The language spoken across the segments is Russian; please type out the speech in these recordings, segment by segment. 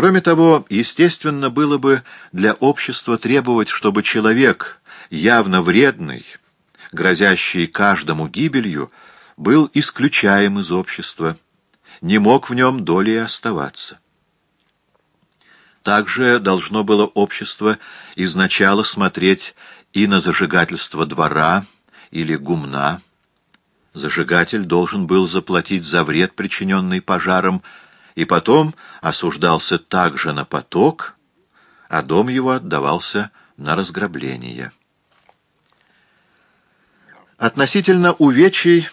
Кроме того, естественно было бы для общества требовать, чтобы человек, явно вредный, грозящий каждому гибелью, был исключаем из общества, не мог в нем долей оставаться. Также должно было общество изначало смотреть и на зажигательство двора или гумна. Зажигатель должен был заплатить за вред, причиненный пожаром, и потом осуждался также на поток, а дом его отдавался на разграбление. Относительно увечий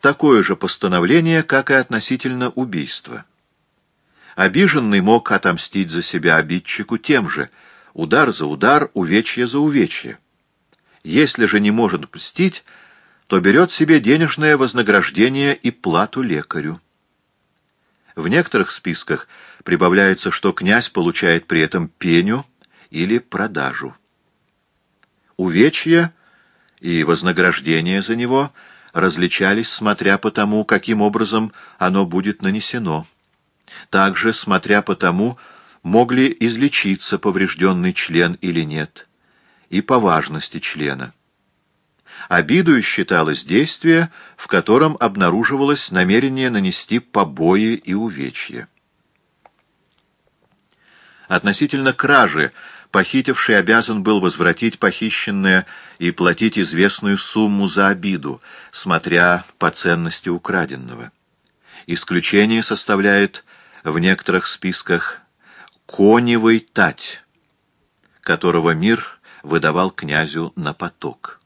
такое же постановление, как и относительно убийства. Обиженный мог отомстить за себя обидчику тем же, удар за удар, увечье за увечье. Если же не может мстить, то берет себе денежное вознаграждение и плату лекарю. В некоторых списках прибавляется, что князь получает при этом пеню или продажу. Увечья и вознаграждение за него различались, смотря по тому, каким образом оно будет нанесено. Также, смотря по тому, мог излечиться поврежденный член или нет, и по важности члена. Обидою считалось действие, в котором обнаруживалось намерение нанести побои и увечья. Относительно кражи похитивший обязан был возвратить похищенное и платить известную сумму за обиду, смотря по ценности украденного. Исключение составляет в некоторых списках коневый тать, которого мир выдавал князю на поток.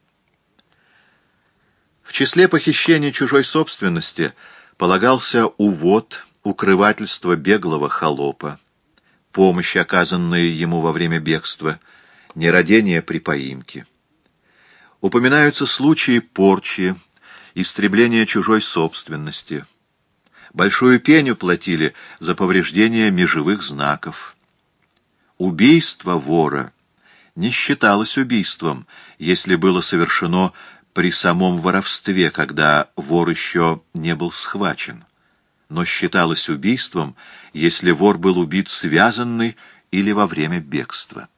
В числе похищений чужой собственности полагался увод, укрывательство беглого холопа, помощь, оказанная ему во время бегства, нерадение при поимке. Упоминаются случаи порчи, истребления чужой собственности. Большую пеню платили за повреждение межевых знаков. Убийство вора не считалось убийством, если было совершено при самом воровстве, когда вор еще не был схвачен но считалось убийством, если вор был убит связанный или во время бегства.